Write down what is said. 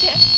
Okay.